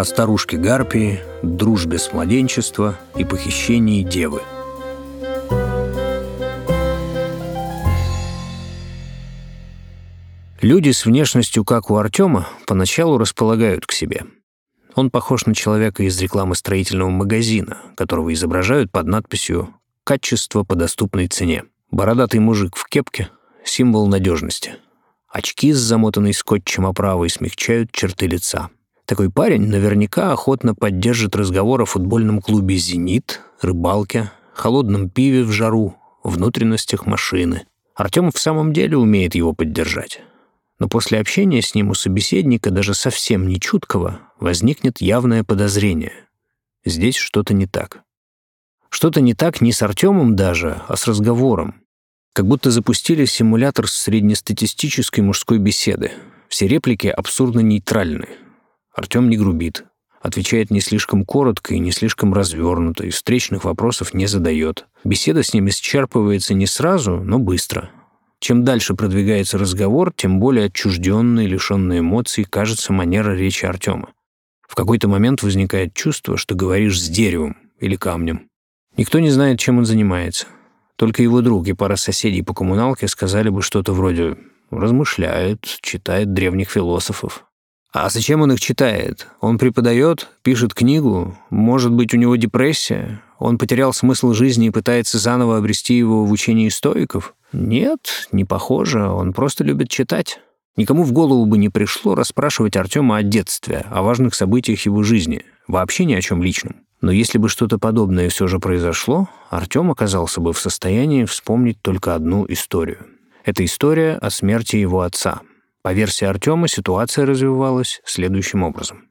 о старушке Гарпии, дружбе с младенчества и похищении девы. Люди с внешностью, как у Артема, поначалу располагают к себе. Он похож на человека из рекламы строительного магазина, которого изображают под надписью «Качество по доступной цене». Бородатый мужик в кепке — символ надежности. Очки с замотанной скотчем оправой смягчают черты лица — такой парень наверняка охотно поддержит разговор о футбольном клубе «Зенит», рыбалке, холодном пиве в жару, внутренностях машины. Артем в самом деле умеет его поддержать. Но после общения с ним у собеседника, даже совсем не чуткого, возникнет явное подозрение. Здесь что-то не так. Что-то не так не с Артемом даже, а с разговором. Как будто запустили симулятор среднестатистической мужской беседы. Все реплики абсурдно нейтральны, Артем не грубит, отвечает не слишком коротко и не слишком развернуто, и встречных вопросов не задает. Беседа с ним исчерпывается не сразу, но быстро. Чем дальше продвигается разговор, тем более отчужденной, лишенной эмоций кажется манера речи Артема. В какой-то момент возникает чувство, что говоришь с деревом или камнем. Никто не знает, чем он занимается. Только его друг и пара соседей по коммуналке сказали бы что-то вроде «размышляет, читает древних философов». А зачем он их читает? Он преподает, пишет книгу, может быть, у него депрессия? Он потерял смысл жизни и пытается заново обрести его в учении стоиков? Нет, не похоже, он просто любит читать. Никому в голову бы не пришло расспрашивать Артема о детстве, о важных событиях его жизни, вообще ни о чем личном. Но если бы что-то подобное все же произошло, Артем оказался бы в состоянии вспомнить только одну историю. Это история о смерти его отца — по версии Артема, ситуация развивалась следующим образом.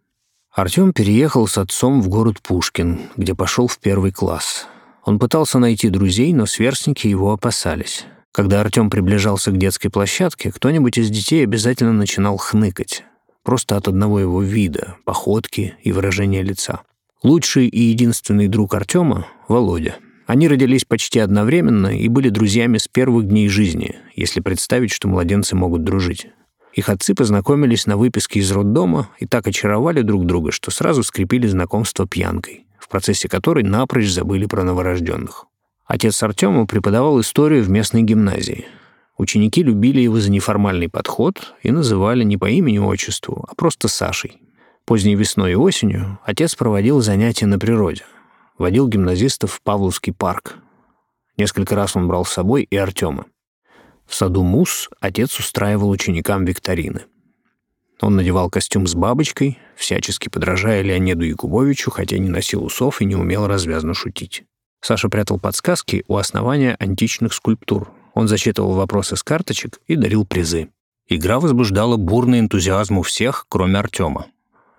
Артем переехал с отцом в город Пушкин, где пошел в первый класс. Он пытался найти друзей, но сверстники его опасались. Когда Артем приближался к детской площадке, кто-нибудь из детей обязательно начинал хныкать. Просто от одного его вида, походки и выражения лица. Лучший и единственный друг Артема — Володя. Они родились почти одновременно и были друзьями с первых дней жизни, если представить, что младенцы могут дружить. Их отцы познакомились на выписке из роддома и так очаровали друг друга, что сразу скрепили знакомство пьянкой, в процессе которой напрочь забыли про новорожденных. Отец Артема преподавал историю в местной гимназии. Ученики любили его за неформальный подход и называли не по имени-отчеству, а просто Сашей. Поздней весной и осенью отец проводил занятия на природе. Водил гимназистов в Павловский парк. Несколько раз он брал с собой и Артема. В саду Мус отец устраивал ученикам викторины. Он надевал костюм с бабочкой, всячески подражая Леониду Якубовичу, хотя не носил усов и не умел развязно шутить. Саша прятал подсказки у основания античных скульптур. Он зачитывал вопросы с карточек и дарил призы. Игра возбуждала бурный энтузиазм у всех, кроме Артема.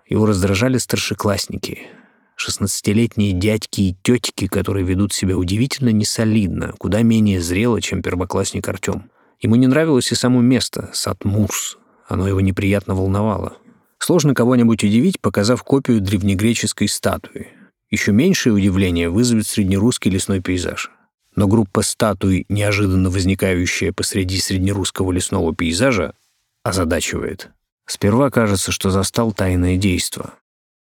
Его раздражали старшеклассники. Шестнадцатилетние дядьки и тетки, которые ведут себя удивительно несолидно, куда менее зрело, чем первоклассник Артем. Ему не нравилось и само место, сад Мурс. Оно его неприятно волновало. Сложно кого-нибудь удивить, показав копию древнегреческой статуи. Еще меньшее удивление вызовет среднерусский лесной пейзаж. Но группа статуй, неожиданно возникающая посреди среднерусского лесного пейзажа, озадачивает. Сперва кажется, что застал тайное действо.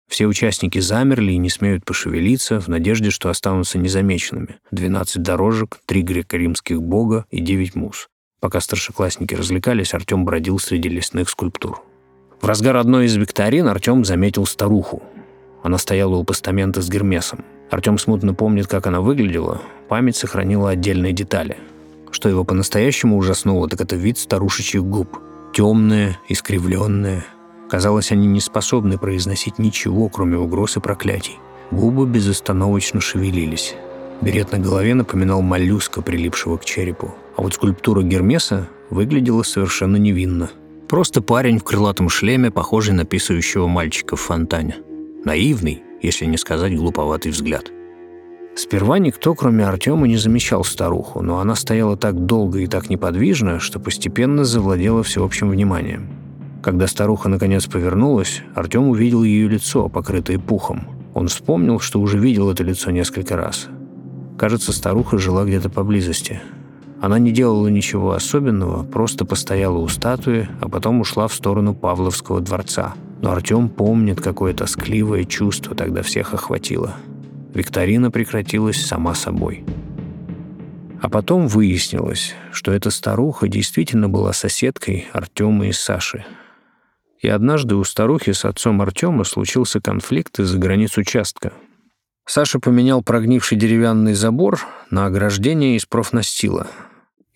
Все участники замерли и не смеют пошевелиться в надежде, что останутся незамеченными. Двенадцать дорожек, три греко-римских бога и девять мус. Пока старшеклассники развлекались, Артем бродил среди лесных скульптур. В разгар одной из викторин Артем заметил старуху. Она стояла у постамента с Гермесом. Артем смутно помнит, как она выглядела, память сохранила отдельные детали. Что его по-настоящему ужаснуло, так это вид старушечьих губ. Темные, искривленные. Казалось, они не способны произносить ничего, кроме угроз и проклятий. Губы безостановочно шевелились. Берет на голове напоминал моллюска, прилипшего к черепу. А вот скульптура Гермеса выглядела совершенно невинно. Просто парень в крылатом шлеме, похожий на писающего мальчика в фонтане. Наивный, если не сказать глуповатый взгляд. Сперва никто, кроме Артема, не замечал старуху, но она стояла так долго и так неподвижно, что постепенно завладела всеобщим вниманием. Когда старуха наконец повернулась, Артем увидел ее лицо, покрытое пухом. Он вспомнил, что уже видел это лицо несколько раз. Кажется, старуха жила где-то поблизости – она не делала ничего особенного, просто постояла у статуи, а потом ушла в сторону Павловского дворца. Но Артем помнит, какое тоскливое чувство тогда всех охватило. Викторина прекратилась сама собой. А потом выяснилось, что эта старуха действительно была соседкой Артема и Саши. И однажды у старухи с отцом Артема случился конфликт из-за границ участка. Саша поменял прогнивший деревянный забор на ограждение из профнастила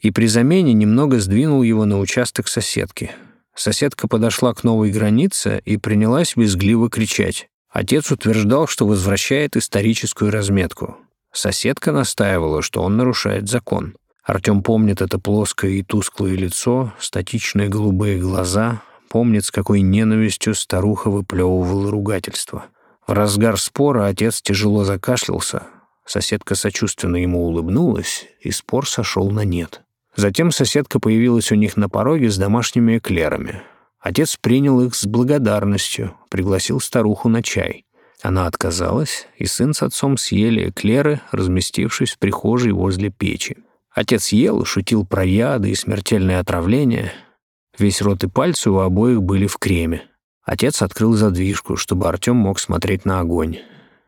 и при замене немного сдвинул его на участок соседки. Соседка подошла к новой границе и принялась визгливо кричать. Отец утверждал, что возвращает историческую разметку. Соседка настаивала, что он нарушает закон. Артем помнит это плоское и тусклое лицо, статичные голубые глаза, помнит, с какой ненавистью старуха выплевывала ругательство. В разгар спора отец тяжело закашлялся, соседка сочувственно ему улыбнулась, и спор сошел на нет. Затем соседка появилась у них на пороге с домашними эклерами. Отец принял их с благодарностью, пригласил старуху на чай. Она отказалась, и сын с отцом съели эклеры, разместившись в прихожей возле печи. Отец ел шутил про яды и смертельные отравления. Весь рот и пальцы у обоих были в креме. Отец открыл задвижку, чтобы Артем мог смотреть на огонь.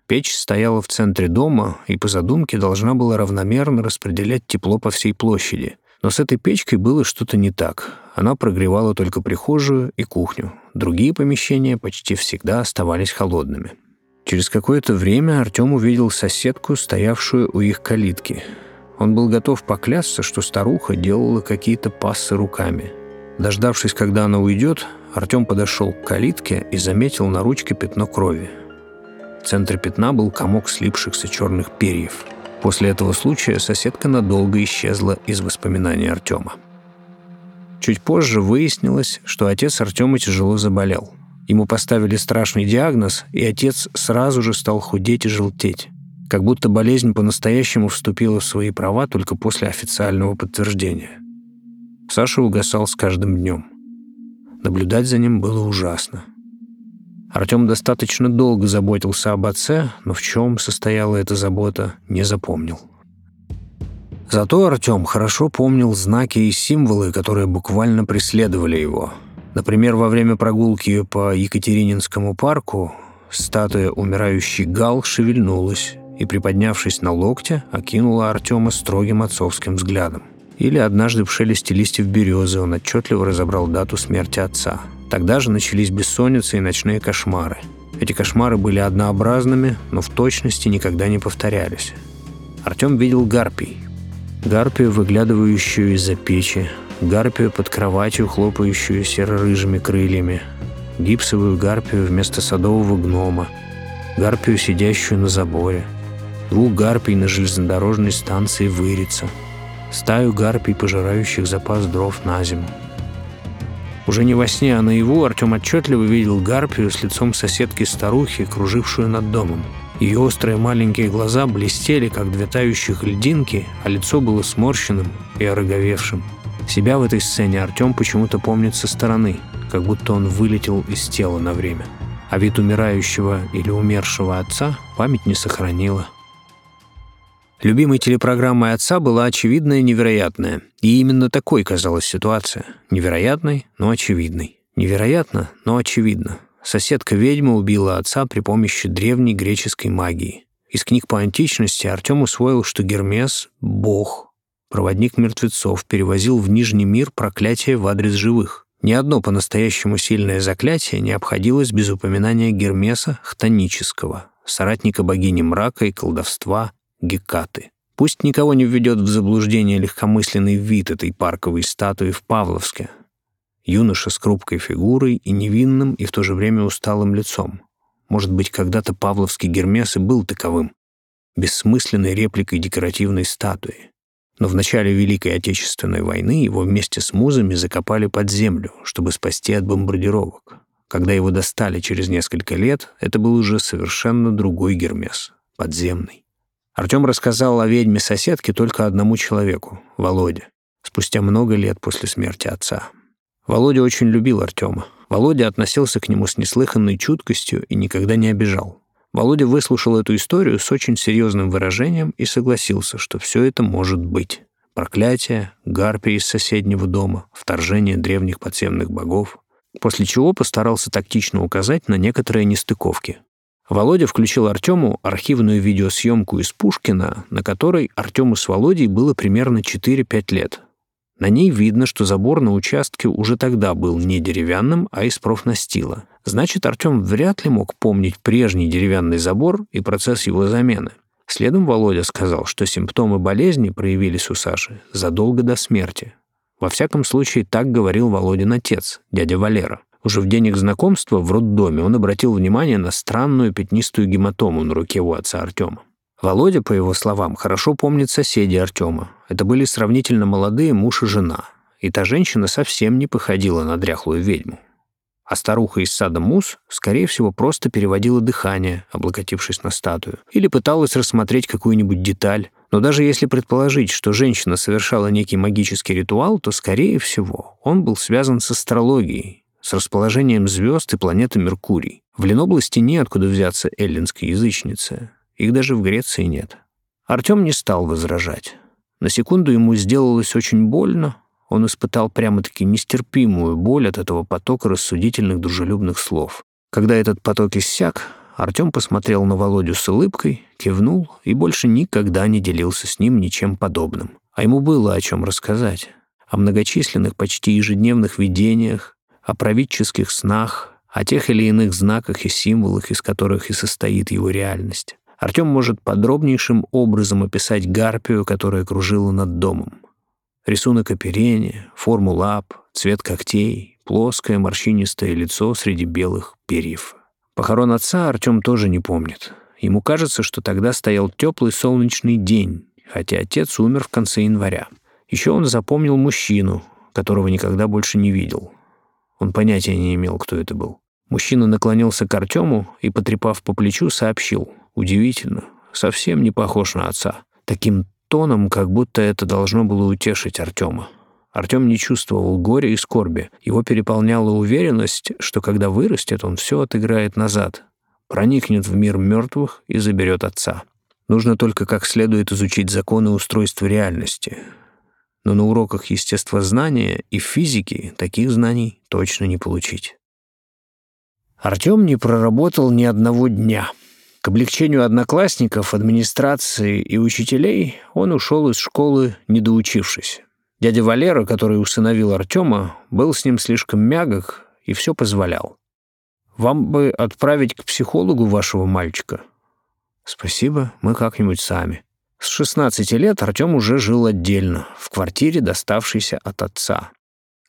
Печь стояла в центре дома и по задумке должна была равномерно распределять тепло по всей площади. Но с этой печкой было что-то не так. Она прогревала только прихожую и кухню. Другие помещения почти всегда оставались холодными. Через какое-то время Артем увидел соседку, стоявшую у их калитки. Он был готов поклясться, что старуха делала какие-то пассы руками. Дождавшись, когда она уйдет, Артем подошел к калитке и заметил на ручке пятно крови. В центре пятна был комок слипшихся черных перьев – После этого случая соседка надолго исчезла из воспоминаний Артема. Чуть позже выяснилось, что отец Артема тяжело заболел. Ему поставили страшный диагноз, и отец сразу же стал худеть и желтеть. Как будто болезнь по-настоящему вступила в свои права только после официального подтверждения. Саша угасал с каждым днем. Наблюдать за ним было ужасно. Артем достаточно долго заботился об отце, но в чем состояла эта забота, не запомнил. Зато Артем хорошо помнил знаки и символы, которые буквально преследовали его. Например, во время прогулки по Екатерининскому парку статуя умирающей Гал шевельнулась и, приподнявшись на локте, окинула Артема строгим отцовским взглядом. Или однажды в шелесте листьев березы он отчетливо разобрал дату смерти отца – Тогда же начались бессонницы и ночные кошмары. Эти кошмары были однообразными, но в точности никогда не повторялись. Артем видел гарпий. Гарпию, выглядывающую из-за печи, гарпию под кроватью, хлопающую серо-рыжими крыльями, гипсовую гарпию вместо садового гнома, гарпию, сидящую на заборе, двух гарпий на железнодорожной станции Вырица, стаю гарпий, пожирающих запас дров на зиму. Уже не во сне, а наяву Артем отчетливо видел гарпию с лицом соседки-старухи, кружившую над домом. Ее острые маленькие глаза блестели, как две тающих льдинки, а лицо было сморщенным и ороговевшим. Себя в этой сцене Артем почему-то помнит со стороны, как будто он вылетел из тела на время. А вид умирающего или умершего отца память не сохранила. Любимой телепрограммой отца была очевидная невероятная. И именно такой казалась ситуация. Невероятной, но очевидной. Невероятно, но очевидно. Соседка-ведьма убила отца при помощи древней греческой магии. Из книг по античности Артем усвоил, что Гермес — бог, проводник мертвецов, перевозил в Нижний мир проклятие в адрес живых. Ни одно по-настоящему сильное заклятие не обходилось без упоминания Гермеса хтонического, соратника богини мрака и колдовства, Гекаты. Пусть никого не введет в заблуждение легкомысленный вид этой парковой статуи в Павловске. Юноша с крупкой фигурой и невинным, и в то же время усталым лицом. Может быть, когда-то Павловский Гермес и был таковым, бессмысленной репликой декоративной статуи. Но в начале Великой Отечественной войны его вместе с музами закопали под землю, чтобы спасти от бомбардировок. Когда его достали через несколько лет, это был уже совершенно другой Гермес, подземный. Артем рассказал о ведьме соседке только одному человеку — Володе, спустя много лет после смерти отца. Володя очень любил Артема. Володя относился к нему с неслыханной чуткостью и никогда не обижал. Володя выслушал эту историю с очень серьезным выражением и согласился, что все это может быть. Проклятие, гарпия из соседнего дома, вторжение древних подземных богов. после чего постарался тактично указать на некоторые нестыковки. Володя включил Артему архивную видеосъемку из Пушкина, на которой Артему с Володей было примерно 4-5 лет. На ней видно, что забор на участке уже тогда был не деревянным, а из профнастила. Значит, Артем вряд ли мог помнить прежний деревянный забор и процесс его замены. Следом Володя сказал, что симптомы болезни проявились у Саши задолго до смерти. Во всяком случае, так говорил Володин отец, дядя Валера. Уже в день их знакомства в роддоме он обратил внимание на странную пятнистую гематому на руке у отца Артема. Володя, по его словам, хорошо помнит соседей Артема. Это были сравнительно молодые муж и жена. И та женщина совсем не походила на дряхлую ведьму. А старуха из сада Мус, скорее всего, просто переводила дыхание, облокотившись на статую, или пыталась рассмотреть какую-нибудь деталь. Но даже если предположить, что женщина совершала некий магический ритуал, то, скорее всего, он был связан с астрологией, с расположением звезд и планеты Меркурий. В Ленобласти неоткуда взяться эллинской язычнице. Их даже в Греции нет. Артем не стал возражать. На секунду ему сделалось очень больно. Он испытал прямо-таки нестерпимую боль от этого потока рассудительных дружелюбных слов. Когда этот поток иссяк, Артем посмотрел на Володю с улыбкой, кивнул и больше никогда не делился с ним ничем подобным. А ему было о чем рассказать. О многочисленных, почти ежедневных видениях, о правительских снах, о тех или иных знаках и символах, из которых и состоит его реальность. Артем может подробнейшим образом описать гарпию, которая кружила над домом. Рисунок оперения, форму лап, цвет когтей, плоское морщинистое лицо среди белых перьев. Похорон отца Артем тоже не помнит. Ему кажется, что тогда стоял теплый солнечный день, хотя отец умер в конце января. Еще он запомнил мужчину, которого никогда больше не видел. Он понятия не имел, кто это был. Мужчина наклонился к Артему и, потрепав по плечу, сообщил — Удивительно, совсем не похож на отца. Таким тоном, как будто это должно было утешить Артема. Артем не чувствовал горя и скорби. Его переполняла уверенность, что когда вырастет, он все отыграет назад, проникнет в мир мертвых и заберет отца. Нужно только как следует изучить законы устройства реальности. Но на уроках естествознания и физики таких знаний точно не получить. Артем не проработал ни одного дня — к облегчению одноклассников, администрации и учителей он ушел из школы, не доучившись. Дядя Валера, который усыновил Артема, был с ним слишком мягок и все позволял. «Вам бы отправить к психологу вашего мальчика?» «Спасибо, мы как-нибудь сами». С 16 лет Артем уже жил отдельно, в квартире, доставшейся от отца.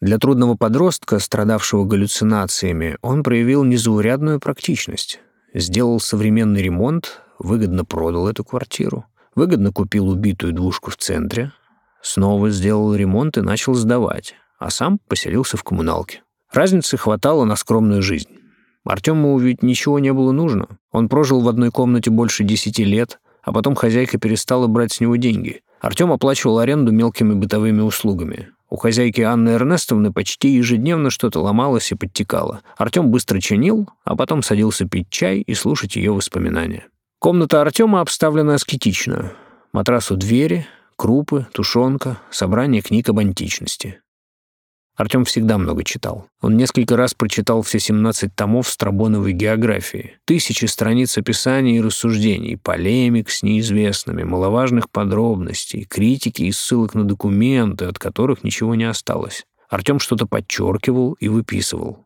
Для трудного подростка, страдавшего галлюцинациями, он проявил незаурядную практичность сделал современный ремонт, выгодно продал эту квартиру, выгодно купил убитую двушку в центре, снова сделал ремонт и начал сдавать, а сам поселился в коммуналке. Разницы хватало на скромную жизнь. Артему ведь ничего не было нужно. Он прожил в одной комнате больше десяти лет, а потом хозяйка перестала брать с него деньги. Артем оплачивал аренду мелкими бытовыми услугами. У хозяйки Анны Эрнестовны почти ежедневно что-то ломалось и подтекало. Артем быстро чинил, а потом садился пить чай и слушать ее воспоминания. Комната Артема обставлена аскетично. Матрас у двери, крупы, тушенка, собрание книг об античности. Артем всегда много читал. Он несколько раз прочитал все 17 томов Страбоновой географии, тысячи страниц описаний и рассуждений, полемик с неизвестными, маловажных подробностей, критики и ссылок на документы, от которых ничего не осталось. Артем что-то подчеркивал и выписывал.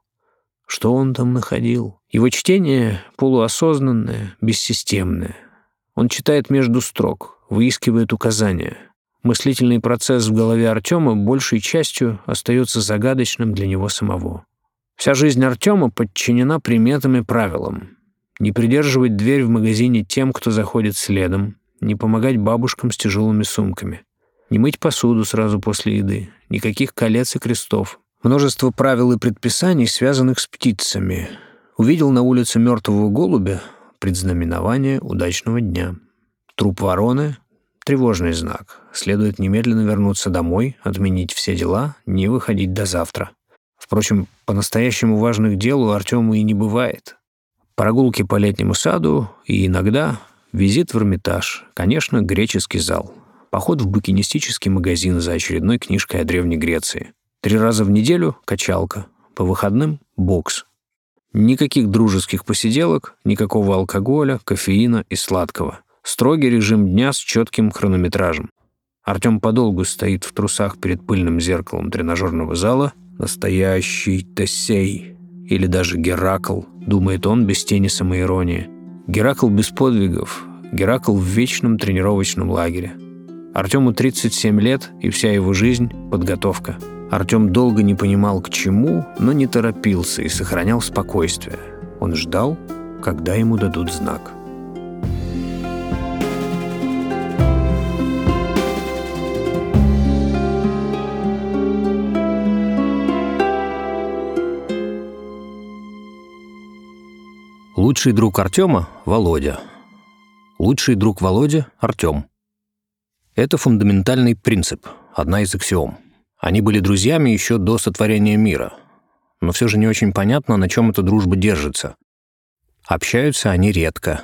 Что он там находил? Его чтение полуосознанное, бессистемное. Он читает между строк, выискивает указания — Мыслительный процесс в голове Артема большей частью остается загадочным для него самого. Вся жизнь Артема подчинена приметам и правилам. Не придерживать дверь в магазине тем, кто заходит следом, не помогать бабушкам с тяжелыми сумками, не мыть посуду сразу после еды, никаких колец и крестов. Множество правил и предписаний, связанных с птицами. Увидел на улице мертвого голубя — предзнаменование удачного дня. Труп вороны Тревожный знак. Следует немедленно вернуться домой, отменить все дела, не выходить до завтра. Впрочем, по-настоящему важных дел у Артема и не бывает. Прогулки по летнему саду и иногда визит в Эрмитаж, конечно, греческий зал, поход в букинистический магазин за очередной книжкой о Древней Греции. Три раза в неделю — качалка, по выходным — бокс. Никаких дружеских посиделок, никакого алкоголя, кофеина и сладкого. Строгий режим дня с четким хронометражем. Артем подолгу стоит в трусах перед пыльным зеркалом тренажерного зала. Настоящий Тесей. Или даже Геракл, думает он без тени самоиронии. Геракл без подвигов. Геракл в вечном тренировочном лагере. Артему 37 лет, и вся его жизнь – подготовка. Артем долго не понимал, к чему, но не торопился и сохранял спокойствие. Он ждал, когда ему дадут знак. Лучший друг Артема — Володя. Лучший друг Володя — Артем. Это фундаментальный принцип, одна из аксиом. Они были друзьями еще до сотворения мира, но все же не очень понятно, на чем эта дружба держится. Общаются они редко.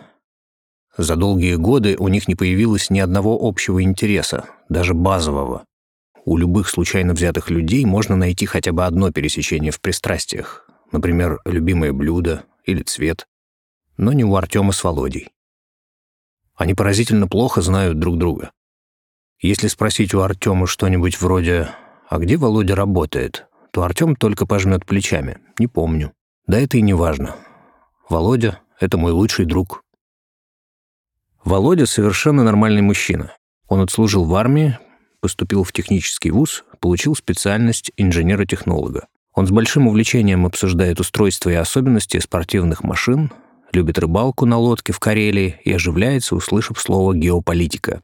За долгие годы у них не появилось ни одного общего интереса, даже базового. У любых случайно взятых людей можно найти хотя бы одно пересечение в пристрастиях, например, любимое блюдо или цвет но не у Артема с Володей. Они поразительно плохо знают друг друга. Если спросить у Артема что-нибудь вроде «А где Володя работает?», то Артем только пожмет плечами «Не помню». Да это и не важно. Володя — это мой лучший друг. Володя совершенно нормальный мужчина. Он отслужил в армии, поступил в технический вуз, получил специальность инженера-технолога. Он с большим увлечением обсуждает устройства и особенности спортивных машин, любит рыбалку на лодке в Карелии и оживляется, услышав слово «геополитика».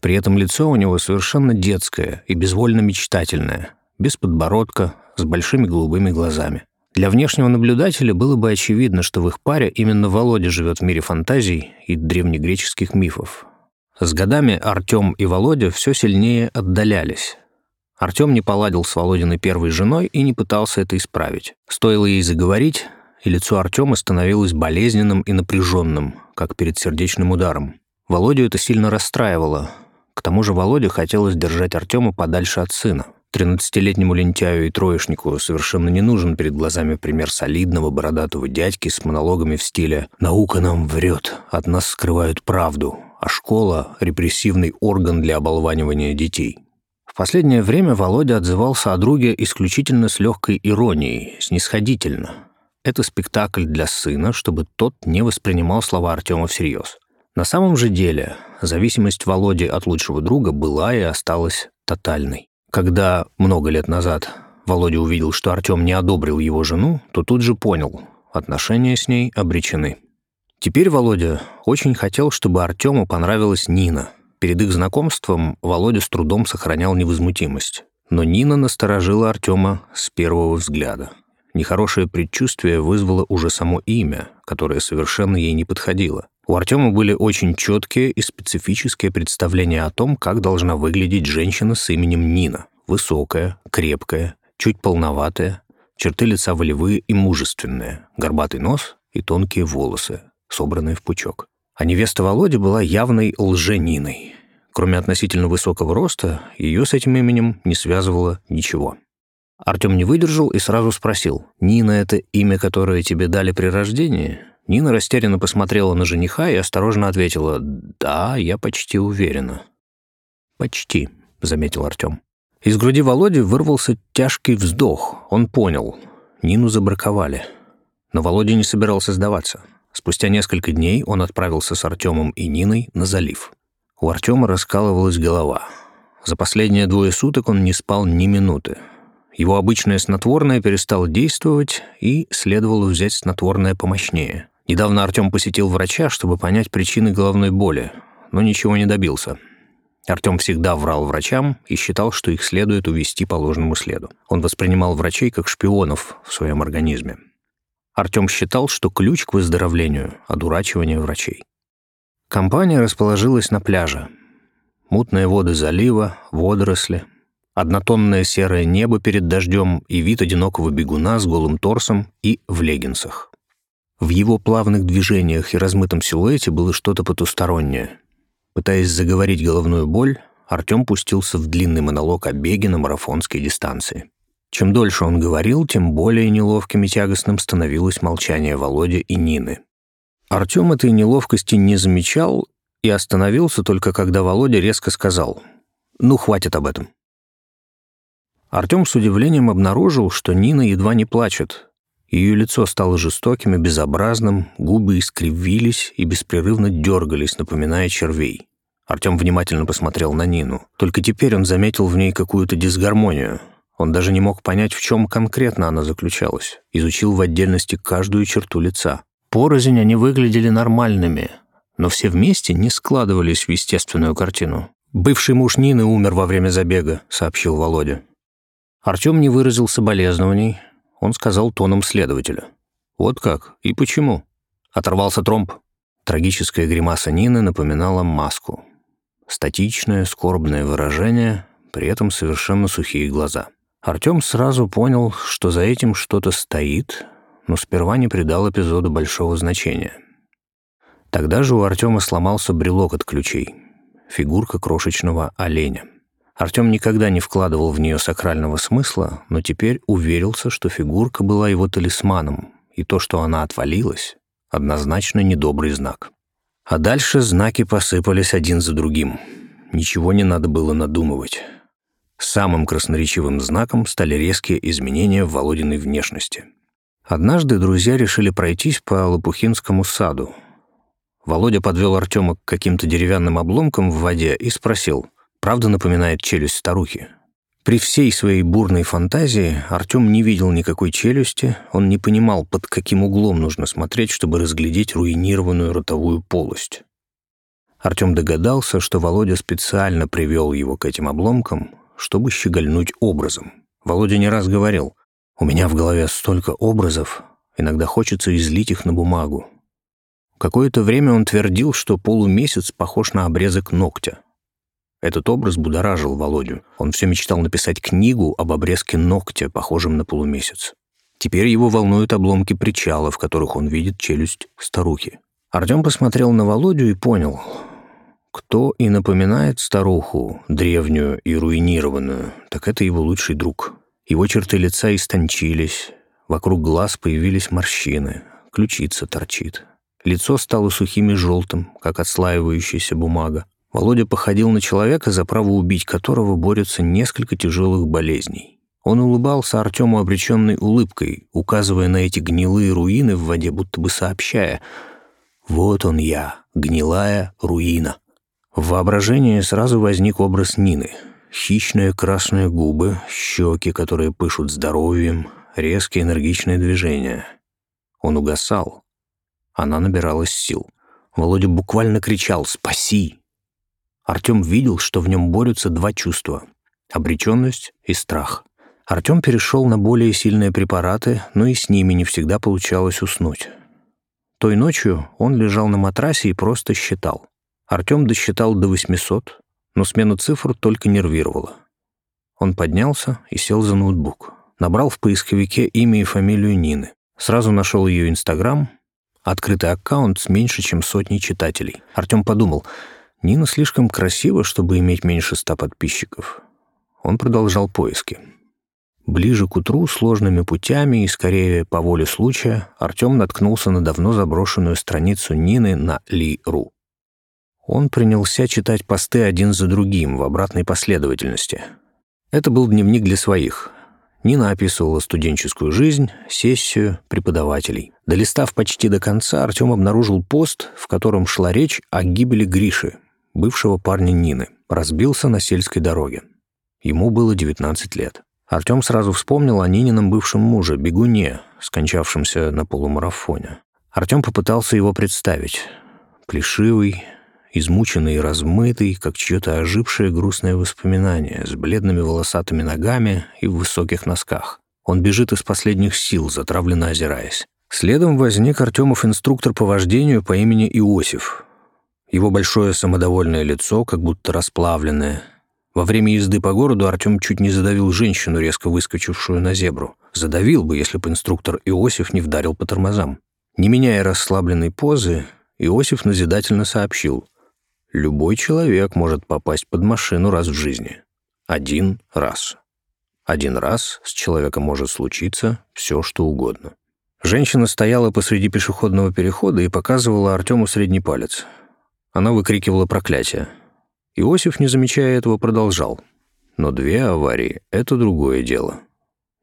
При этом лицо у него совершенно детское и безвольно мечтательное, без подбородка, с большими голубыми глазами. Для внешнего наблюдателя было бы очевидно, что в их паре именно Володя живет в мире фантазий и древнегреческих мифов. С годами Артем и Володя все сильнее отдалялись. Артем не поладил с Володиной первой женой и не пытался это исправить. Стоило ей заговорить, и лицо Артема становилось болезненным и напряженным, как перед сердечным ударом. Володю это сильно расстраивало. К тому же Володе хотелось держать Артема подальше от сына. Тринадцатилетнему лентяю и троечнику совершенно не нужен перед глазами пример солидного бородатого дядьки с монологами в стиле «Наука нам врет, от нас скрывают правду, а школа — репрессивный орган для оболванивания детей». В последнее время Володя отзывался о друге исключительно с легкой иронией, снисходительно, это спектакль для сына, чтобы тот не воспринимал слова Артема всерьез. На самом же деле, зависимость Володи от лучшего друга была и осталась тотальной. Когда много лет назад Володя увидел, что Артем не одобрил его жену, то тут же понял – отношения с ней обречены. Теперь Володя очень хотел, чтобы Артему понравилась Нина. Перед их знакомством Володя с трудом сохранял невозмутимость. Но Нина насторожила Артема с первого взгляда. Нехорошее предчувствие вызвало уже само имя, которое совершенно ей не подходило. У Артема были очень четкие и специфические представления о том, как должна выглядеть женщина с именем Нина. Высокая, крепкая, чуть полноватая, черты лица волевые и мужественные, горбатый нос и тонкие волосы, собранные в пучок. А невеста Володи была явной лжениной. Кроме относительно высокого роста, ее с этим именем не связывало ничего. Артем не выдержал и сразу спросил, «Нина — это имя, которое тебе дали при рождении?» Нина растерянно посмотрела на жениха и осторожно ответила, «Да, я почти уверена». «Почти», — заметил Артем. Из груди Володи вырвался тяжкий вздох. Он понял. Нину забраковали. Но Володя не собирался сдаваться. Спустя несколько дней он отправился с Артемом и Ниной на залив. У Артема раскалывалась голова. За последние двое суток он не спал ни минуты. Его обычное снотворное перестало действовать, и следовало взять снотворное помощнее. Недавно Артем посетил врача, чтобы понять причины головной боли, но ничего не добился. Артем всегда врал врачам и считал, что их следует увести по ложному следу. Он воспринимал врачей как шпионов в своем организме. Артем считал, что ключ к выздоровлению — одурачивание врачей. Компания расположилась на пляже. Мутные воды залива, водоросли, однотонное серое небо перед дождем и вид одинокого бегуна с голым торсом и в леггинсах. В его плавных движениях и размытом силуэте было что-то потустороннее. Пытаясь заговорить головную боль, Артем пустился в длинный монолог о беге на марафонской дистанции. Чем дольше он говорил, тем более неловким и тягостным становилось молчание Володи и Нины. Артем этой неловкости не замечал и остановился только когда Володя резко сказал «Ну, хватит об этом». Артем с удивлением обнаружил, что Нина едва не плачет. Ее лицо стало жестоким и безобразным, губы искривились и беспрерывно дергались, напоминая червей. Артем внимательно посмотрел на Нину. Только теперь он заметил в ней какую-то дисгармонию. Он даже не мог понять, в чем конкретно она заключалась. Изучил в отдельности каждую черту лица. Порознь они выглядели нормальными, но все вместе не складывались в естественную картину. «Бывший муж Нины умер во время забега», — сообщил Володя. Артем не выразил соболезнований. Он сказал тоном следователя. «Вот как? И почему?» Оторвался тромб. Трагическая гримаса Нины напоминала маску. Статичное, скорбное выражение, при этом совершенно сухие глаза. Артем сразу понял, что за этим что-то стоит, но сперва не придал эпизоду большого значения. Тогда же у Артема сломался брелок от ключей, фигурка крошечного оленя. Артем никогда не вкладывал в нее сакрального смысла, но теперь уверился, что фигурка была его талисманом, и то, что она отвалилась, однозначно недобрый знак. А дальше знаки посыпались один за другим. Ничего не надо было надумывать. Самым красноречивым знаком стали резкие изменения в Володиной внешности. Однажды друзья решили пройтись по Лопухинскому саду. Володя подвел Артема к каким-то деревянным обломкам в воде и спросил, Правда напоминает челюсть старухи. При всей своей бурной фантазии Артем не видел никакой челюсти, он не понимал, под каким углом нужно смотреть, чтобы разглядеть руинированную ротовую полость. Артем догадался, что Володя специально привел его к этим обломкам, чтобы щегольнуть образом. Володя не раз говорил, «У меня в голове столько образов, иногда хочется излить их на бумагу». Какое-то время он твердил, что полумесяц похож на обрезок ногтя. Этот образ будоражил Володю. Он все мечтал написать книгу об обрезке ногтя, похожем на полумесяц. Теперь его волнуют обломки причала, в которых он видит челюсть старухи. Артем посмотрел на Володю и понял, кто и напоминает старуху, древнюю и руинированную, так это его лучший друг. Его черты лица истончились, вокруг глаз появились морщины, ключица торчит. Лицо стало сухим и желтым, как отслаивающаяся бумага. Володя походил на человека, за право убить которого борются несколько тяжелых болезней. Он улыбался Артему обреченной улыбкой, указывая на эти гнилые руины в воде, будто бы сообщая «Вот он я, гнилая руина». В воображении сразу возник образ Нины. Хищные красные губы, щеки, которые пышут здоровьем, резкие энергичные движения. Он угасал. Она набиралась сил. Володя буквально кричал «Спаси! Артем видел, что в нем борются два чувства — обреченность и страх. Артем перешел на более сильные препараты, но и с ними не всегда получалось уснуть. Той ночью он лежал на матрасе и просто считал. Артем досчитал до 800, но смена цифр только нервировала. Он поднялся и сел за ноутбук. Набрал в поисковике имя и фамилию Нины. Сразу нашел ее Инстаграм, открытый аккаунт с меньше, чем сотней читателей. Артем подумал — Нина слишком красива, чтобы иметь меньше ста подписчиков. Он продолжал поиски. Ближе к утру, сложными путями и, скорее, по воле случая, Артем наткнулся на давно заброшенную страницу Нины на Ли.ру. Он принялся читать посты один за другим в обратной последовательности. Это был дневник для своих. Нина описывала студенческую жизнь, сессию, преподавателей. Долистав почти до конца, Артем обнаружил пост, в котором шла речь о гибели Гриши, бывшего парня Нины, разбился на сельской дороге. Ему было 19 лет. Артем сразу вспомнил о Нинином бывшем муже, бегуне, скончавшемся на полумарафоне. Артем попытался его представить. Плешивый, измученный и размытый, как чье-то ожившее грустное воспоминание, с бледными волосатыми ногами и в высоких носках. Он бежит из последних сил, затравленно озираясь. Следом возник Артемов инструктор по вождению по имени Иосиф, его большое самодовольное лицо, как будто расплавленное. Во время езды по городу Артем чуть не задавил женщину, резко выскочившую на зебру. Задавил бы, если бы инструктор Иосиф не вдарил по тормозам. Не меняя расслабленной позы, Иосиф назидательно сообщил. «Любой человек может попасть под машину раз в жизни. Один раз. Один раз с человеком может случиться все, что угодно. Женщина стояла посреди пешеходного перехода и показывала Артему средний палец. Она выкрикивала проклятие. Иосиф, не замечая этого, продолжал. Но две аварии — это другое дело.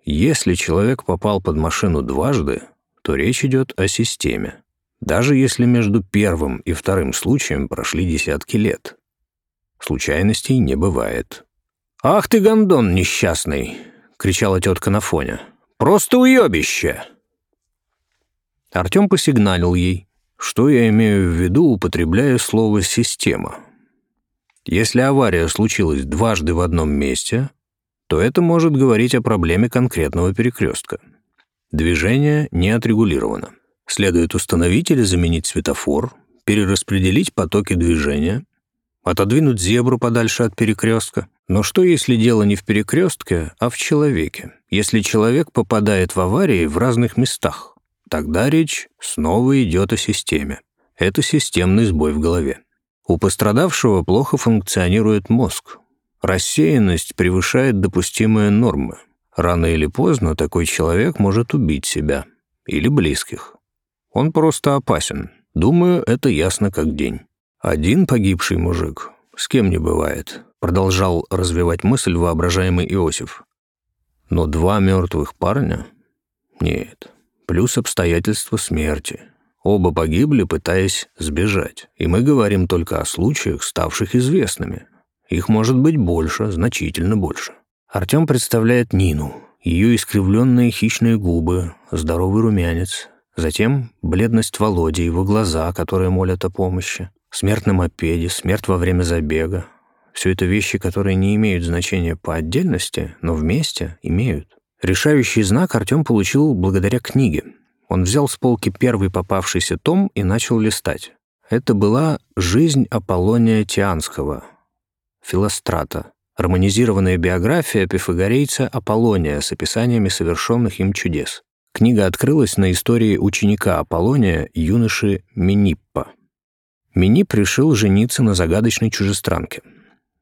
Если человек попал под машину дважды, то речь идет о системе. Даже если между первым и вторым случаем прошли десятки лет. Случайностей не бывает. «Ах ты, гондон несчастный!» — кричала тетка на фоне. «Просто уебище!» Артем посигналил ей, что я имею в виду, употребляя слово «система». Если авария случилась дважды в одном месте, то это может говорить о проблеме конкретного перекрестка. Движение не отрегулировано. Следует установить или заменить светофор, перераспределить потоки движения, отодвинуть зебру подальше от перекрестка. Но что, если дело не в перекрестке, а в человеке? Если человек попадает в аварии в разных местах? Тогда речь снова идет о системе. Это системный сбой в голове. У пострадавшего плохо функционирует мозг. Рассеянность превышает допустимые нормы. Рано или поздно такой человек может убить себя или близких. Он просто опасен. Думаю, это ясно как день. Один погибший мужик с кем не бывает, продолжал развивать мысль воображаемый Иосиф. Но два мертвых парня? Нет, плюс обстоятельства смерти. Оба погибли, пытаясь сбежать. И мы говорим только о случаях, ставших известными. Их может быть больше, значительно больше. Артем представляет Нину, ее искривленные хищные губы, здоровый румянец, затем бледность Володи, его глаза, которые молят о помощи, смерть на мопеде, смерть во время забега. Все это вещи, которые не имеют значения по отдельности, но вместе имеют. Решающий знак Артем получил благодаря книге. Он взял с полки первый попавшийся том и начал листать. Это была «Жизнь Аполлония Тианского», Филострата, романизированная биография пифагорейца Аполлония с описаниями совершенных им чудес. Книга открылась на истории ученика Аполлония, юноши Миниппа. Минип решил жениться на загадочной чужестранке.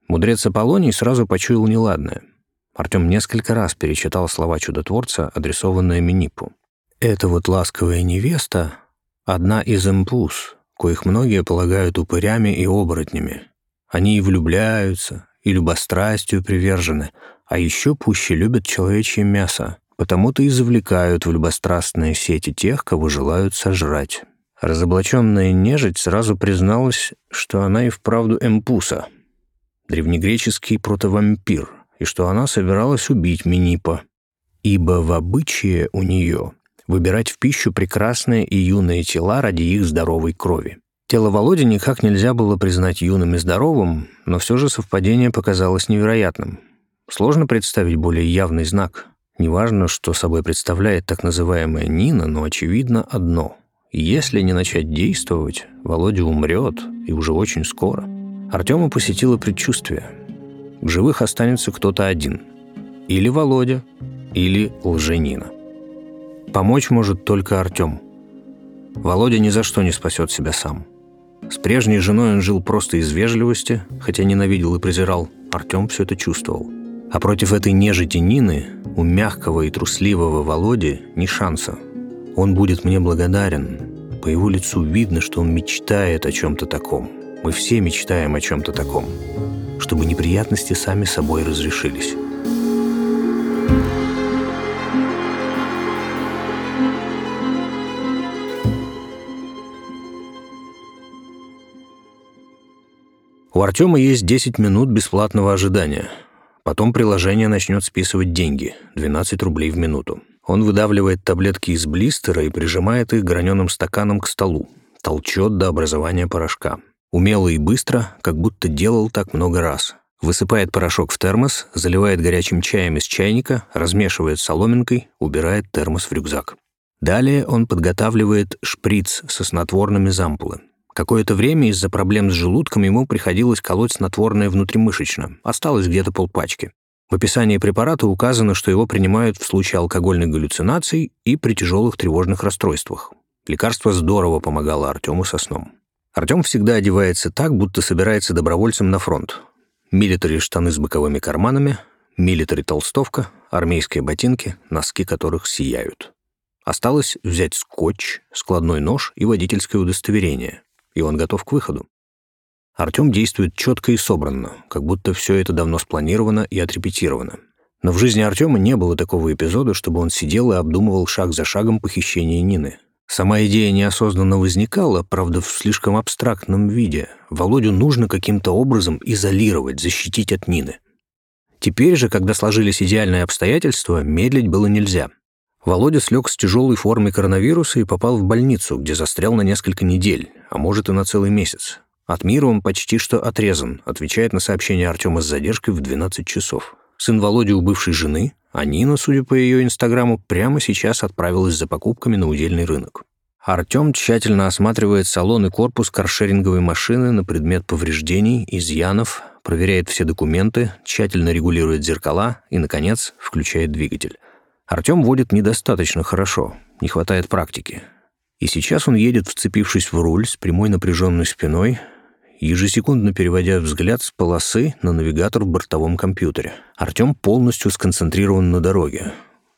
Мудрец Аполлоний сразу почуял неладное — Артем несколько раз перечитал слова чудотворца, адресованные Минипу. «Это вот ласковая невеста — одна из импус, коих многие полагают упырями и оборотнями. Они и влюбляются, и любострастию привержены, а еще пуще любят человечье мясо, потому-то и завлекают в любострастные сети тех, кого желают сожрать». Разоблаченная нежить сразу призналась, что она и вправду эмпуса, древнегреческий протовампир — и что она собиралась убить Минипа, ибо в обычае у нее выбирать в пищу прекрасные и юные тела ради их здоровой крови. Тело Володи никак нельзя было признать юным и здоровым, но все же совпадение показалось невероятным. Сложно представить более явный знак. Неважно, что собой представляет так называемая Нина, но очевидно одно. Если не начать действовать, Володя умрет, и уже очень скоро. Артема посетило предчувствие. В живых останется кто-то один. Или Володя, или Лженина. Помочь может только Артем. Володя ни за что не спасет себя сам. С прежней женой он жил просто из вежливости, хотя ненавидел и презирал. Артем все это чувствовал. А против этой нежити Нины, у мягкого и трусливого Володи, ни шанса. Он будет мне благодарен. По его лицу видно, что он мечтает о чем-то таком. Мы все мечтаем о чем-то таком чтобы неприятности сами собой разрешились. У Артема есть 10 минут бесплатного ожидания. Потом приложение начнет списывать деньги – 12 рублей в минуту. Он выдавливает таблетки из блистера и прижимает их граненым стаканом к столу. Толчет до образования порошка. Умело и быстро, как будто делал так много раз. Высыпает порошок в термос, заливает горячим чаем из чайника, размешивает соломинкой, убирает термос в рюкзак. Далее он подготавливает шприц со снотворными зампулы. Какое-то время из-за проблем с желудком ему приходилось колоть снотворное внутримышечно. Осталось где-то полпачки. В описании препарата указано, что его принимают в случае алкогольных галлюцинаций и при тяжелых тревожных расстройствах. Лекарство здорово помогало Артему со сном. Артем всегда одевается так, будто собирается добровольцем на фронт. Милитари штаны с боковыми карманами, Милитари толстовка, армейские ботинки, носки которых сияют. Осталось взять скотч, складной нож и водительское удостоверение, и он готов к выходу. Артём действует четко и собранно, как будто все это давно спланировано и отрепетировано. Но в жизни Артема не было такого эпизода, чтобы он сидел и обдумывал шаг за шагом похищение Нины. Сама идея неосознанно возникала, правда, в слишком абстрактном виде. Володю нужно каким-то образом изолировать, защитить от Нины. Теперь же, когда сложились идеальные обстоятельства, медлить было нельзя. Володя слег с тяжелой формой коронавируса и попал в больницу, где застрял на несколько недель, а может и на целый месяц. От мира он почти что отрезан, отвечает на сообщение Артема с задержкой в 12 часов. Сын Володи у бывшей жены, а Нина, судя по ее инстаграму, прямо сейчас отправилась за покупками на удельный рынок. Артем тщательно осматривает салон и корпус каршеринговой машины на предмет повреждений, изъянов, проверяет все документы, тщательно регулирует зеркала и, наконец, включает двигатель. Артем водит недостаточно хорошо, не хватает практики. И сейчас он едет, вцепившись в руль, с прямой напряженной спиной, ежесекундно переводя взгляд с полосы на навигатор в бортовом компьютере. Артем полностью сконцентрирован на дороге.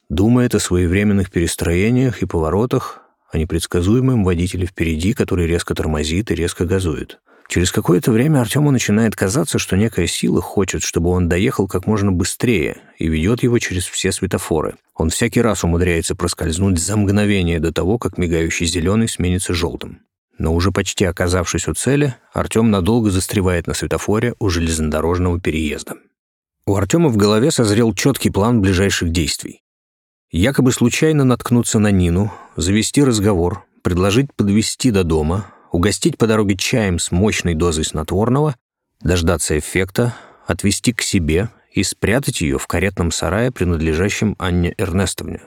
Думает о своевременных перестроениях и поворотах, о непредсказуемом водителе впереди, который резко тормозит и резко газует. Через какое-то время Артему начинает казаться, что некая сила хочет, чтобы он доехал как можно быстрее и ведет его через все светофоры. Он всякий раз умудряется проскользнуть за мгновение до того, как мигающий зеленый сменится желтым. Но уже почти оказавшись у цели, Артем надолго застревает на светофоре у железнодорожного переезда. У Артема в голове созрел четкий план ближайших действий. Якобы случайно наткнуться на Нину, завести разговор, предложить подвести до дома, угостить по дороге чаем с мощной дозой снотворного, дождаться эффекта, отвезти к себе и спрятать ее в каретном сарае, принадлежащем Анне Эрнестовне.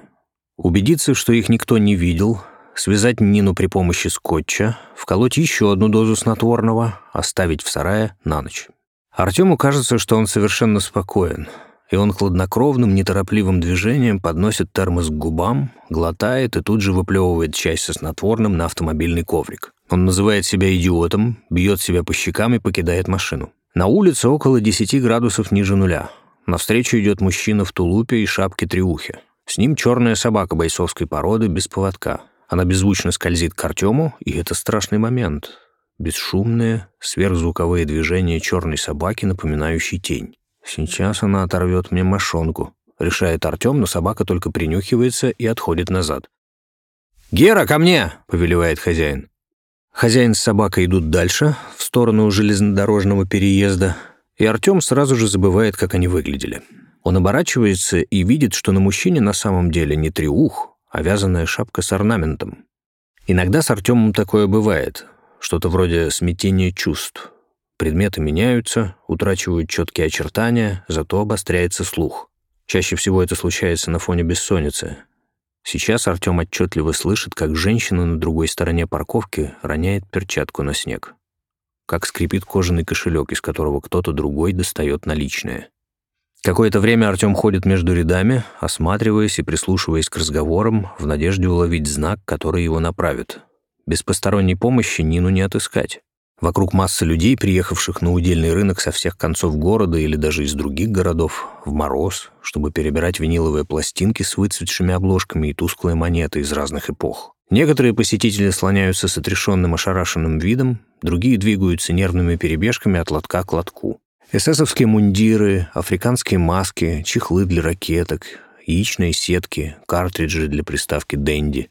Убедиться, что их никто не видел, связать Нину при помощи скотча, вколоть еще одну дозу снотворного, оставить в сарае на ночь. Артему кажется, что он совершенно спокоен, и он хладнокровным, неторопливым движением подносит термос к губам, глотает и тут же выплевывает часть со снотворным на автомобильный коврик. Он называет себя идиотом, бьет себя по щекам и покидает машину. На улице около 10 градусов ниже нуля. Навстречу идет мужчина в тулупе и шапке триухи. С ним черная собака бойцовской породы без поводка. Она беззвучно скользит к Артему, и это страшный момент. Бесшумные, сверхзвуковые движения черной собаки, напоминающей тень. «Сейчас она оторвет мне мошонку», — решает Артем, но собака только принюхивается и отходит назад. «Гера, ко мне!» — повелевает хозяин. Хозяин с собакой идут дальше, в сторону железнодорожного переезда, и Артем сразу же забывает, как они выглядели. Он оборачивается и видит, что на мужчине на самом деле не триух, а вязаная шапка с орнаментом. Иногда с Артемом такое бывает, что-то вроде смятения чувств. Предметы меняются, утрачивают четкие очертания, зато обостряется слух. Чаще всего это случается на фоне бессонницы. Сейчас Артем отчетливо слышит, как женщина на другой стороне парковки роняет перчатку на снег. Как скрипит кожаный кошелек, из которого кто-то другой достает наличные. Какое-то время Артем ходит между рядами, осматриваясь и прислушиваясь к разговорам, в надежде уловить знак, который его направит. Без посторонней помощи Нину не отыскать. Вокруг масса людей, приехавших на удельный рынок со всех концов города или даже из других городов, в мороз, чтобы перебирать виниловые пластинки с выцветшими обложками и тусклые монеты из разных эпох. Некоторые посетители слоняются с отрешенным ошарашенным видом, другие двигаются нервными перебежками от лотка к лотку. Эсэсовские мундиры, африканские маски, чехлы для ракеток, яичные сетки, картриджи для приставки «Дэнди».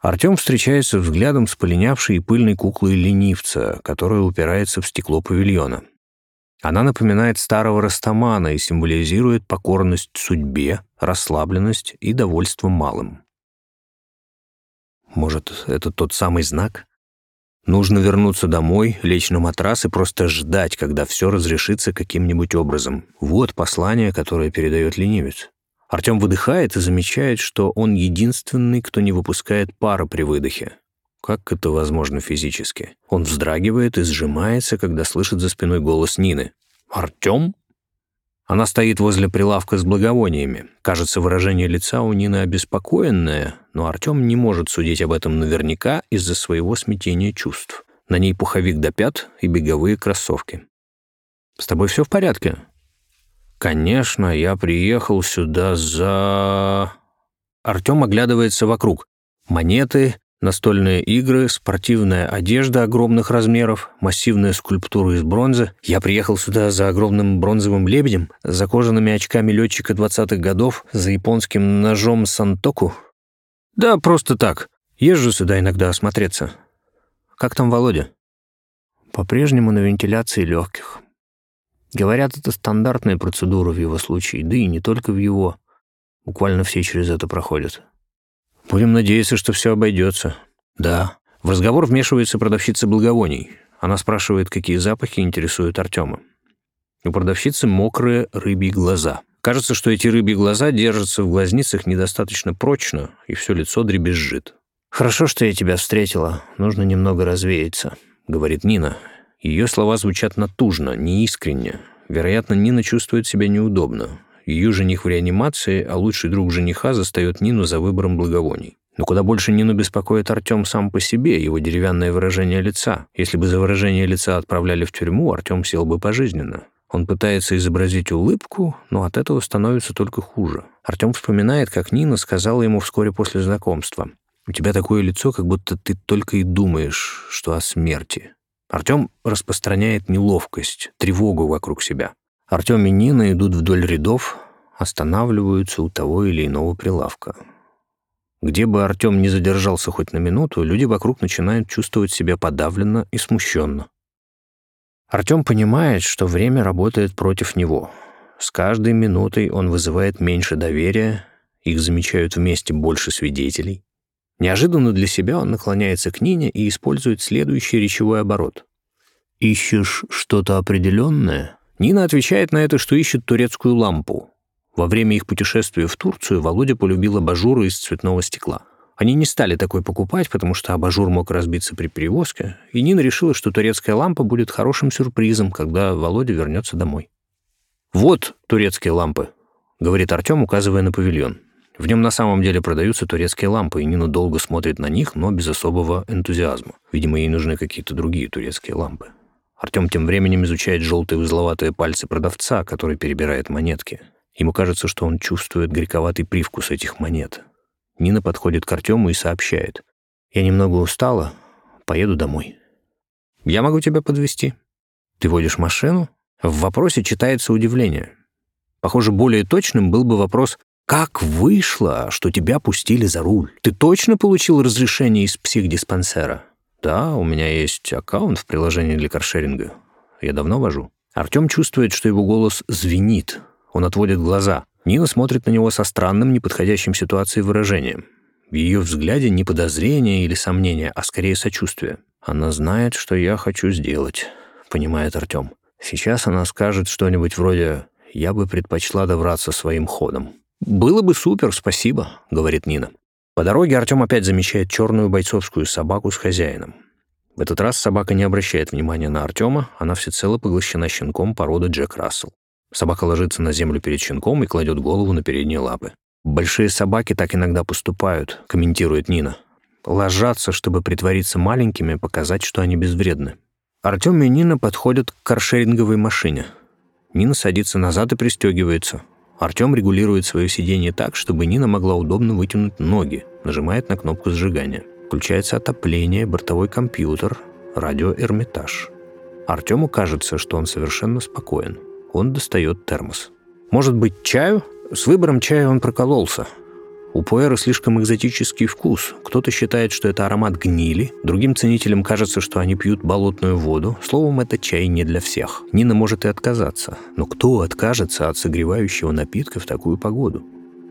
Артем встречается взглядом с полинявшей и пыльной куклой ленивца, которая упирается в стекло павильона. Она напоминает старого растамана и символизирует покорность судьбе, расслабленность и довольство малым. Может, это тот самый знак? Нужно вернуться домой, лечь на матрас и просто ждать, когда все разрешится каким-нибудь образом. Вот послание, которое передает ленивец. Артем выдыхает и замечает, что он единственный, кто не выпускает пара при выдохе. Как это возможно физически? Он вздрагивает и сжимается, когда слышит за спиной голос Нины. «Артем?» Она стоит возле прилавка с благовониями. Кажется, выражение лица у Нины обеспокоенное, но Артем не может судить об этом наверняка из-за своего смятения чувств. На ней пуховик до пят и беговые кроссовки. «С тобой все в порядке?» «Конечно, я приехал сюда за...» Артем оглядывается вокруг. Монеты, настольные игры, спортивная одежда огромных размеров, массивная скульптура из бронзы. Я приехал сюда за огромным бронзовым лебедем, за кожаными очками летчика 20-х годов, за японским ножом сантоку. Да, просто так. Езжу сюда иногда осмотреться. Как там Володя? По-прежнему на вентиляции легких. Говорят, это стандартная процедура в его случае, да и не только в его. Буквально все через это проходят. Будем надеяться, что все обойдется. Да. В разговор вмешивается продавщица благовоний. Она спрашивает, какие запахи интересуют Артема. У продавщицы мокрые рыбьи глаза. Кажется, что эти рыбьи глаза держатся в глазницах недостаточно прочно, и все лицо дребезжит. «Хорошо, что я тебя встретила. Нужно немного развеяться», — говорит Нина. Ее слова звучат натужно, неискренне. Вероятно, Нина чувствует себя неудобно. Ее жених в реанимации, а лучший друг жениха застает Нину за выбором благовоний. Но куда больше Нину беспокоит Артем сам по себе, его деревянное выражение лица. Если бы за выражение лица отправляли в тюрьму, Артем сел бы пожизненно. Он пытается изобразить улыбку, но от этого становится только хуже. Артем вспоминает, как Нина сказала ему вскоре после знакомства. «У тебя такое лицо, как будто ты только и думаешь, что о смерти». Артем распространяет неловкость, тревогу вокруг себя. Артем и Нина идут вдоль рядов, останавливаются у того или иного прилавка. Где бы Артем не задержался хоть на минуту, люди вокруг начинают чувствовать себя подавленно и смущенно. Артем понимает, что время работает против него. С каждой минутой он вызывает меньше доверия, их замечают вместе больше свидетелей. Неожиданно для себя он наклоняется к Нине и использует следующий речевой оборот. «Ищешь что-то определенное?» Нина отвечает на это, что ищет турецкую лампу. Во время их путешествия в Турцию Володя полюбил абажуры из цветного стекла. Они не стали такой покупать, потому что абажур мог разбиться при перевозке, и Нина решила, что турецкая лампа будет хорошим сюрпризом, когда Володя вернется домой. «Вот турецкие лампы», — говорит Артем, указывая на павильон. В нем на самом деле продаются турецкие лампы, и Нина долго смотрит на них, но без особого энтузиазма. Видимо, ей нужны какие-то другие турецкие лампы. Артем тем временем изучает желтые узловатые пальцы продавца, который перебирает монетки. Ему кажется, что он чувствует горьковатый привкус этих монет. Нина подходит к Артему и сообщает. «Я немного устала, поеду домой». «Я могу тебя подвести. Ты водишь машину?» В вопросе читается удивление. Похоже, более точным был бы вопрос «Как вышло, что тебя пустили за руль? Ты точно получил разрешение из психдиспансера?» Да, у меня есть аккаунт в приложении для каршеринга. Я давно вожу. Артем чувствует, что его голос звенит. Он отводит глаза. Нина смотрит на него со странным, неподходящим ситуации выражением. В ее взгляде не подозрение или сомнение, а скорее сочувствие. «Она знает, что я хочу сделать», — понимает Артем. «Сейчас она скажет что-нибудь вроде «я бы предпочла добраться своим ходом». «Было бы супер, спасибо», — говорит Нина. По дороге Артем опять замечает черную бойцовскую собаку с хозяином. В этот раз собака не обращает внимания на Артема, она всецело поглощена щенком породы Джек Рассел. Собака ложится на землю перед щенком и кладет голову на передние лапы. «Большие собаки так иногда поступают», — комментирует Нина. «Ложатся, чтобы притвориться маленькими, показать, что они безвредны». Артем и Нина подходят к каршеринговой машине. Нина садится назад и пристегивается. Артем регулирует свое сиденье так, чтобы Нина могла удобно вытянуть ноги, нажимает на кнопку сжигания. Включается отопление, бортовой компьютер, радио «Эрмитаж». Артему кажется, что он совершенно спокоен. Он достает термос. Может быть, чаю? С выбором чая он прокололся. У пуэра слишком экзотический вкус. Кто-то считает, что это аромат гнили, другим ценителям кажется, что они пьют болотную воду. Словом, это чай не для всех. Нина может и отказаться. Но кто откажется от согревающего напитка в такую погоду?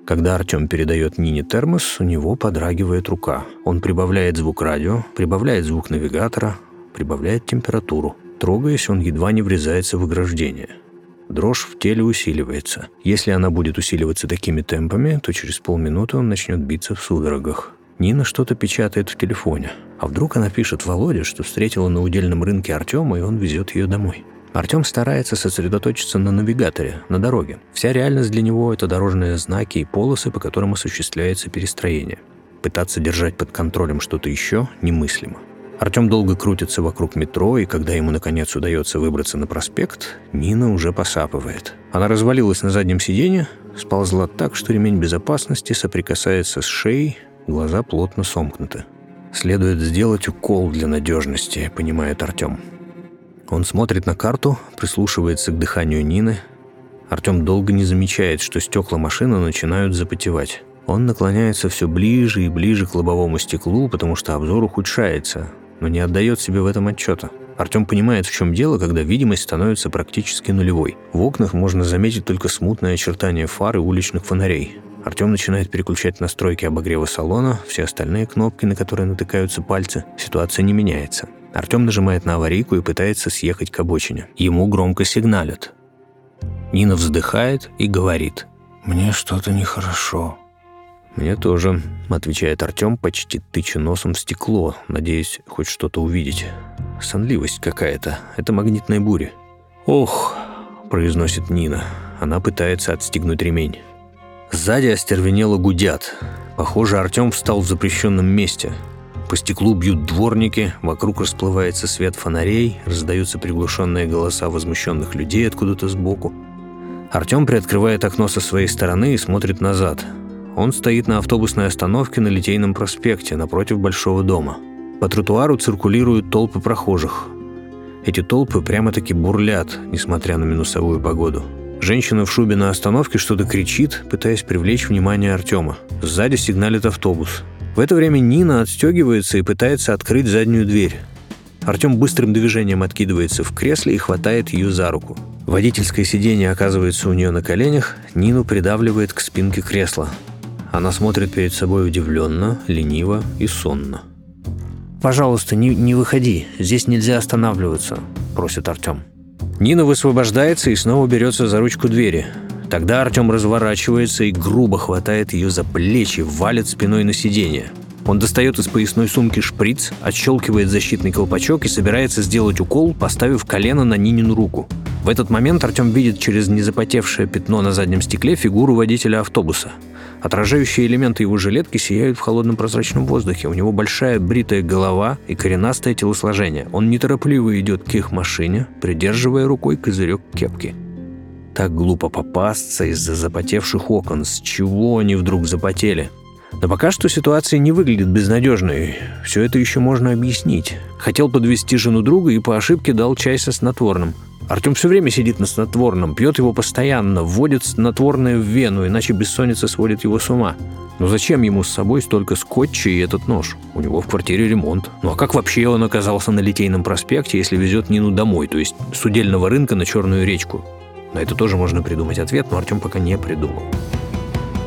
Когда Артем передает Нине термос, у него подрагивает рука. Он прибавляет звук радио, прибавляет звук навигатора, прибавляет температуру. Трогаясь, он едва не врезается в ограждение. Дрожь в теле усиливается. Если она будет усиливаться такими темпами, то через полминуты он начнет биться в судорогах. Нина что-то печатает в телефоне. А вдруг она пишет Володе, что встретила на удельном рынке Артема, и он везет ее домой. Артем старается сосредоточиться на навигаторе, на дороге. Вся реальность для него – это дорожные знаки и полосы, по которым осуществляется перестроение. Пытаться держать под контролем что-то еще немыслимо. Артем долго крутится вокруг метро, и когда ему наконец удается выбраться на проспект, Нина уже посапывает. Она развалилась на заднем сиденье, сползла так, что ремень безопасности соприкасается с шеей, глаза плотно сомкнуты. Следует сделать укол для надежности, понимает Артем. Он смотрит на карту, прислушивается к дыханию Нины. Артем долго не замечает, что стекла машины начинают запотевать. Он наклоняется все ближе и ближе к лобовому стеклу, потому что обзор ухудшается но не отдает себе в этом отчета. Артем понимает, в чем дело, когда видимость становится практически нулевой. В окнах можно заметить только смутное очертание фар и уличных фонарей. Артем начинает переключать настройки обогрева салона, все остальные кнопки, на которые натыкаются пальцы. Ситуация не меняется. Артем нажимает на аварийку и пытается съехать к обочине. Ему громко сигналят. Нина вздыхает и говорит. «Мне что-то нехорошо». «Мне тоже», — отвечает Артем, почти тыча носом в стекло, надеясь хоть что-то увидеть. «Сонливость какая-то. Это магнитная буря». «Ох», — произносит Нина. Она пытается отстегнуть ремень. Сзади остервенело гудят. Похоже, Артем встал в запрещенном месте. По стеклу бьют дворники, вокруг расплывается свет фонарей, раздаются приглушенные голоса возмущенных людей откуда-то сбоку. Артем приоткрывает окно со своей стороны и смотрит назад — он стоит на автобусной остановке на Литейном проспекте, напротив Большого дома. По тротуару циркулируют толпы прохожих. Эти толпы прямо-таки бурлят, несмотря на минусовую погоду. Женщина в шубе на остановке что-то кричит, пытаясь привлечь внимание Артема. Сзади сигналит автобус. В это время Нина отстегивается и пытается открыть заднюю дверь. Артем быстрым движением откидывается в кресле и хватает ее за руку. Водительское сиденье оказывается у нее на коленях, Нину придавливает к спинке кресла. Она смотрит перед собой удивленно, лениво и сонно. «Пожалуйста, не, не выходи, здесь нельзя останавливаться», – просит Артем. Нина высвобождается и снова берется за ручку двери. Тогда Артем разворачивается и грубо хватает ее за плечи, валит спиной на сиденье. Он достает из поясной сумки шприц, отщелкивает защитный колпачок и собирается сделать укол, поставив колено на Нинину руку. В этот момент Артем видит через незапотевшее пятно на заднем стекле фигуру водителя автобуса – Отражающие элементы его жилетки сияют в холодном прозрачном воздухе. У него большая бритая голова и коренастое телосложение. Он неторопливо идет к их машине, придерживая рукой козырек кепки. Так глупо попасться из-за запотевших окон. С чего они вдруг запотели? Но пока что ситуация не выглядит безнадежной. Все это еще можно объяснить. Хотел подвести жену друга и по ошибке дал чай со снотворным – Артем все время сидит на снотворном, пьет его постоянно, вводит снотворное в вену, иначе бессонница сводит его с ума. Но зачем ему с собой столько скотча и этот нож? У него в квартире ремонт. Ну а как вообще он оказался на Литейном проспекте, если везет Нину домой, то есть с удельного рынка на Черную речку? На это тоже можно придумать ответ, но Артем пока не придумал.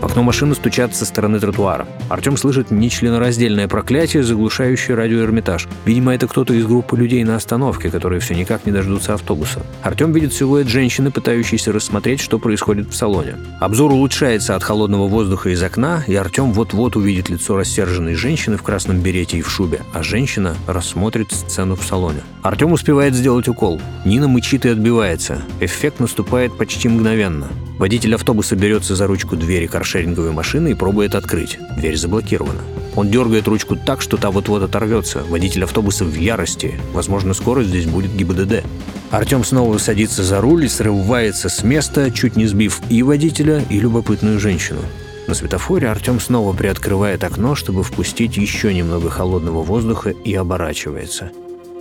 В окно машины стучат со стороны тротуара. Артем слышит нечленораздельное проклятие, заглушающее радио «Эрмитаж». Видимо, это кто-то из группы людей на остановке, которые все никак не дождутся автобуса. Артем видит силуэт женщины, пытающейся рассмотреть, что происходит в салоне. Обзор улучшается от холодного воздуха из окна, и Артем вот-вот увидит лицо рассерженной женщины в красном берете и в шубе, а женщина рассмотрит сцену в салоне. Артем успевает сделать укол. Нина мычит и отбивается. Эффект наступает почти мгновенно. Водитель автобуса берется за ручку двери каршеринговой машины и пробует открыть. Дверь заблокирована. Он дергает ручку так, что та вот-вот оторвется. Водитель автобуса в ярости. Возможно, скоро здесь будет ГИБДД. Артем снова садится за руль и срывается с места, чуть не сбив и водителя, и любопытную женщину. На светофоре Артем снова приоткрывает окно, чтобы впустить еще немного холодного воздуха и оборачивается.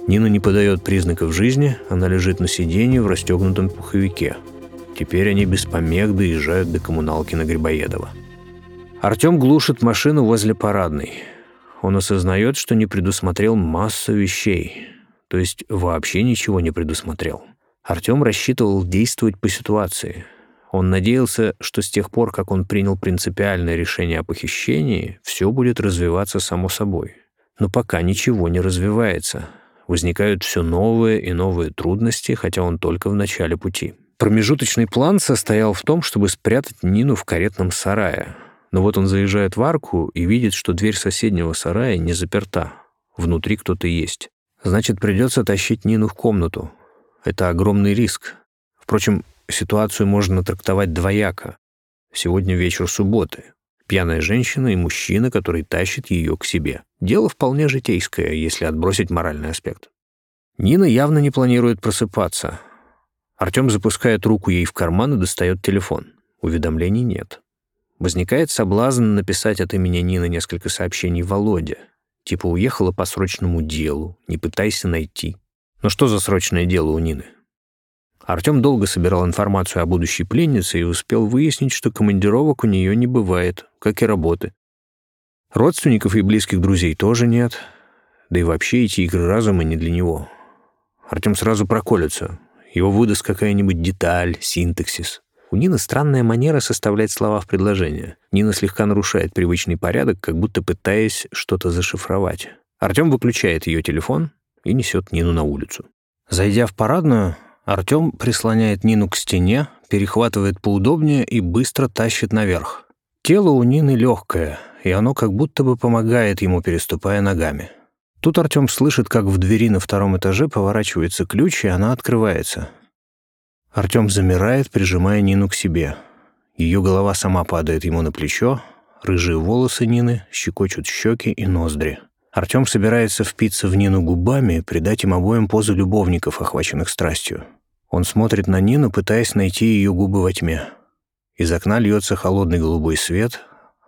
Нина не подает признаков жизни, она лежит на сиденье в расстегнутом пуховике. Теперь они без помех доезжают до коммуналки на Грибоедова. Артем глушит машину возле парадной. Он осознает, что не предусмотрел массу вещей. То есть вообще ничего не предусмотрел. Артем рассчитывал действовать по ситуации. Он надеялся, что с тех пор, как он принял принципиальное решение о похищении, все будет развиваться само собой. Но пока ничего не развивается. Возникают все новые и новые трудности, хотя он только в начале пути. Промежуточный план состоял в том, чтобы спрятать Нину в каретном сарае. Но вот он заезжает в арку и видит, что дверь соседнего сарая не заперта. Внутри кто-то есть. Значит, придется тащить Нину в комнату. Это огромный риск. Впрочем, ситуацию можно трактовать двояко. Сегодня вечер субботы. Пьяная женщина и мужчина, который тащит ее к себе. Дело вполне житейское, если отбросить моральный аспект. Нина явно не планирует просыпаться. Артем запускает руку ей в карман и достает телефон. Уведомлений нет. Возникает соблазн написать от имени Нины несколько сообщений Володе. Типа «уехала по срочному делу, не пытайся найти». Но что за срочное дело у Нины? Артем долго собирал информацию о будущей пленнице и успел выяснить, что командировок у нее не бывает, как и работы. Родственников и близких друзей тоже нет, да и вообще эти игры разума не для него. Артем сразу проколется, его выдаст какая-нибудь деталь, синтаксис. У Нины странная манера составлять слова в предложение. Нина слегка нарушает привычный порядок, как будто пытаясь что-то зашифровать. Артем выключает ее телефон и несет Нину на улицу. Зайдя в парадную, Артем прислоняет Нину к стене, перехватывает поудобнее и быстро тащит наверх. Тело у Нины легкое, и оно как будто бы помогает ему, переступая ногами. Тут Артем слышит, как в двери на втором этаже поворачивается ключ, и она открывается. Артем замирает, прижимая Нину к себе. Ее голова сама падает ему на плечо, рыжие волосы Нины щекочут щеки и ноздри. Артем собирается впиться в Нину губами, придать им обоим позу любовников, охваченных страстью. Он смотрит на Нину, пытаясь найти ее губы во тьме. Из окна льется холодный голубой свет,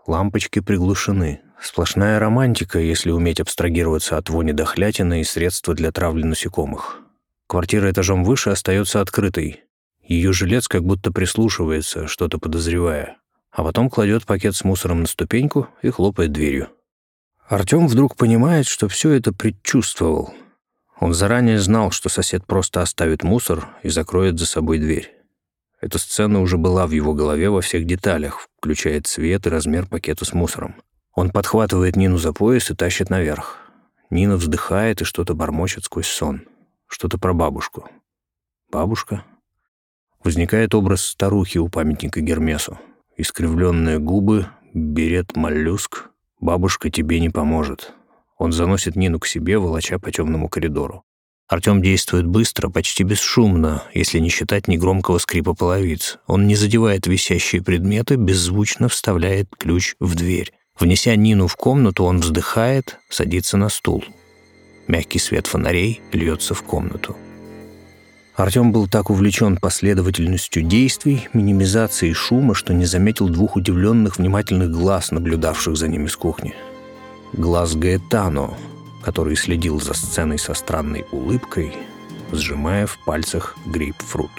лампочки приглушены. Сплошная романтика, если уметь абстрагироваться от вони дохлятины и средства для травли насекомых. Квартира этажом выше остается открытой. Ее жилец как будто прислушивается, что-то подозревая, а потом кладет пакет с мусором на ступеньку и хлопает дверью. Артем вдруг понимает, что все это предчувствовал — он заранее знал, что сосед просто оставит мусор и закроет за собой дверь. Эта сцена уже была в его голове во всех деталях, включая цвет и размер пакета с мусором. Он подхватывает Нину за пояс и тащит наверх. Нина вздыхает и что-то бормочет сквозь сон. Что-то про бабушку. Бабушка? Возникает образ старухи у памятника Гермесу. Искривленные губы, берет моллюск. «Бабушка тебе не поможет». Он заносит Нину к себе, волоча по темному коридору. Артем действует быстро, почти бесшумно, если не считать негромкого скрипа половиц. Он не задевает висящие предметы, беззвучно вставляет ключ в дверь. Внеся Нину в комнату, он вздыхает, садится на стул. Мягкий свет фонарей льется в комнату. Артем был так увлечен последовательностью действий, минимизацией шума, что не заметил двух удивленных внимательных глаз, наблюдавших за ним из кухни глаз Гаэтано, который следил за сценой со странной улыбкой, сжимая в пальцах грейпфрут.